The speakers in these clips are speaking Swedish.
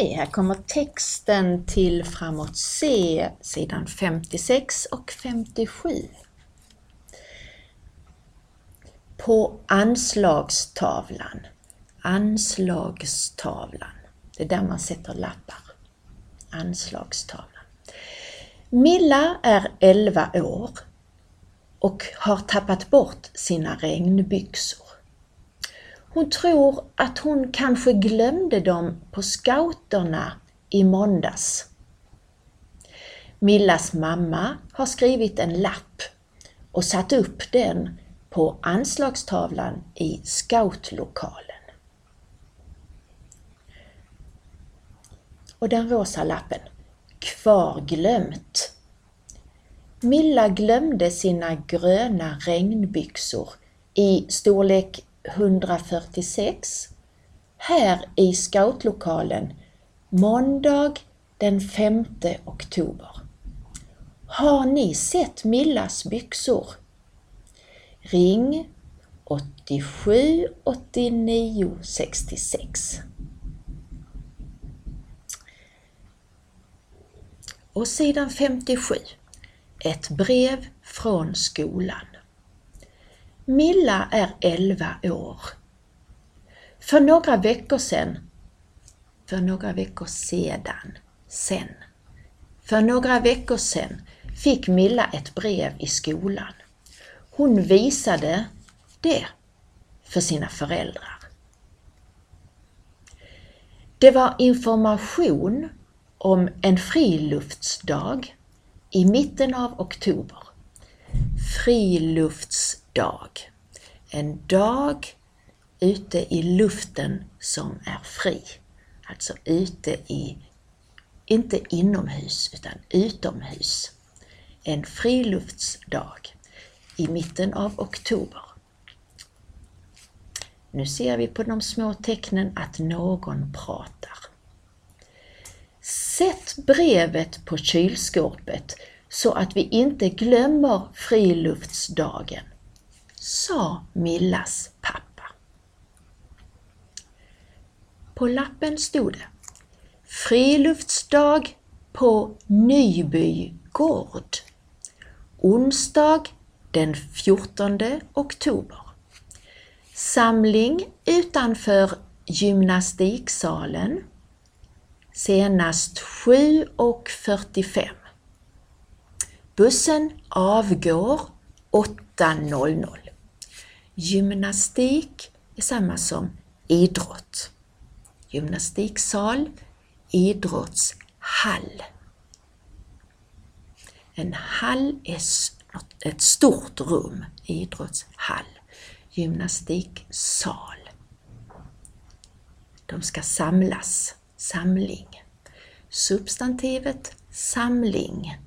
Hej, här kommer texten till Framåt C, sidan 56 och 57. På anslagstavlan, anslagstavlan, det är där man sätter lappar, anslagstavlan. Milla är 11 år och har tappat bort sina regnbyxor. Hon tror att hon kanske glömde dem på scouterna i måndags. Millas mamma har skrivit en lapp och satt upp den på anslagstavlan i scoutlokalen. Och den rosa lappen, Kvarglömt. Milla glömde sina gröna regnbyxor i storlek 146 här i scoutlokalen måndag den 5 oktober. Har ni sett Millas byxor? Ring 87 89 66. Och sidan 57. Ett brev från skolan. Milla är 11 år. För några veckor sedan, för några veckor sedan, sen, för några veckor sedan fick Milla ett brev i skolan. Hon visade det för sina föräldrar. Det var information om en friluftsdag i mitten av oktober dag. En dag ute i luften som är fri. Alltså ute i, inte inomhus utan utomhus. En friluftsdag i mitten av oktober. Nu ser vi på de små tecknen att någon pratar. Sätt brevet på kylskåpet så att vi inte glömmer friluftsdagen, sa Millas pappa. På lappen stod det Friluftsdag på Nyby gård. Onsdag den 14 oktober. Samling utanför gymnastiksalen senast 7.45. Bussen avgår 8.00. Gymnastik är samma som idrott. Gymnastiksal, idrottshall. En hall är ett stort rum, idrottshall. Gymnastiksal. De ska samlas, samling. Substantivet samling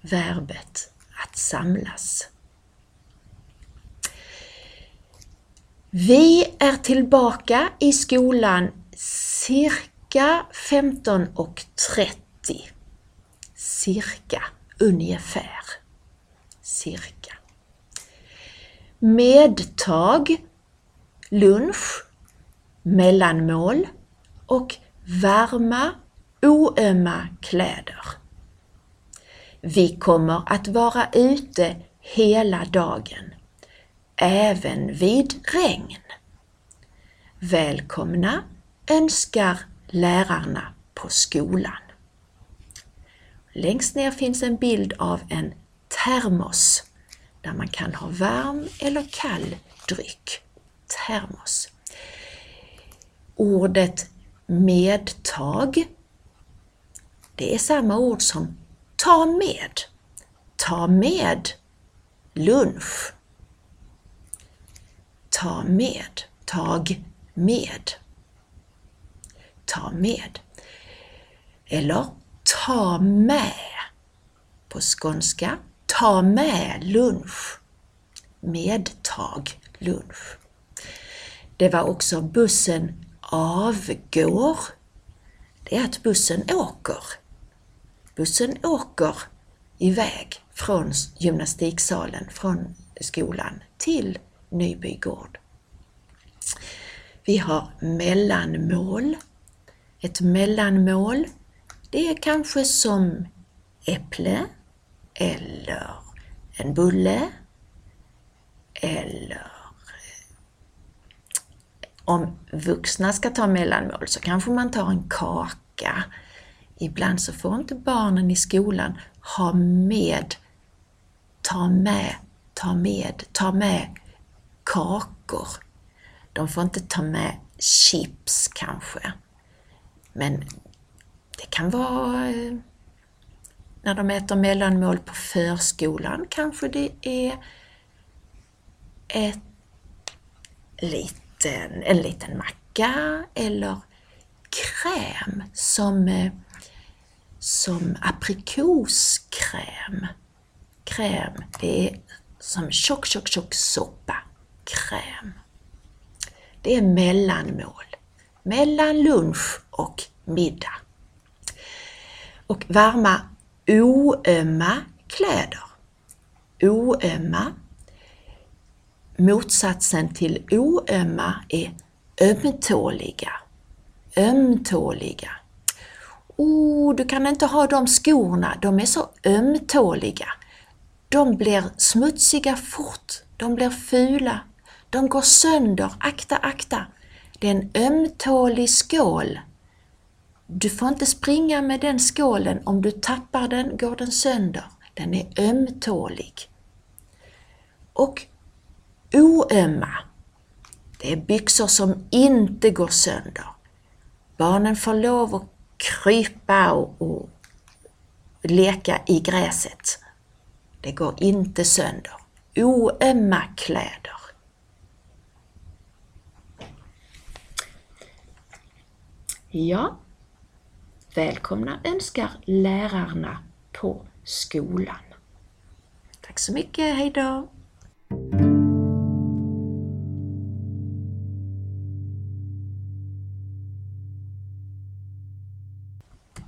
verbet att samlas. Vi är tillbaka i skolan cirka 15.30. Cirka, ungefär. Cirka. Medtag, lunch, mellanmål och varma, oömma kläder. Vi kommer att vara ute hela dagen, även vid regn. Välkomna önskar lärarna på skolan. Längst ner finns en bild av en termos där man kan ha varm eller kall dryck. Termos. Ordet medtag, det är samma ord som Ta med. Ta med lunch. Ta med. Tag med. Ta med. Eller ta med. På skånska, ta med lunch. Medtag lunch. Det var också bussen avgår. Det är att bussen åker. Bussen åker iväg från gymnastiksalen, från skolan till Nyby gård. Vi har mellanmål. Ett mellanmål, det är kanske som äpple eller en bulle eller om vuxna ska ta mellanmål så kanske man tar en kaka. Ibland så får inte barnen i skolan ha med, ta med, ta med, ta med kakor. De får inte ta med chips kanske. Men det kan vara eh, när de äter mellanmål på förskolan kanske det är ett liten, en liten macka eller kräm som, eh, som aprikoskräm. Kräm, det är som tjock, tjock, tjock soppa. Kräm. Det är mellanmål. Mellan lunch och middag. Och varma oömma kläder. Oömma. Motsatsen till oömma är ömtåliga. Ömtåliga. Oh, du kan inte ha de skorna, de är så ömtåliga. De blir smutsiga fort, de blir fula, de går sönder, akta, akta. Det är en ömtålig skål. Du får inte springa med den skålen, om du tappar den går den sönder. Den är ömtålig. Och oömma, det är byxor som inte går sönder. Barnen får lov att krypa och, och leka i gräset. Det går inte sönder. Oömma kläder. Ja, välkomna önskar lärarna på skolan. Tack så mycket, hejdå!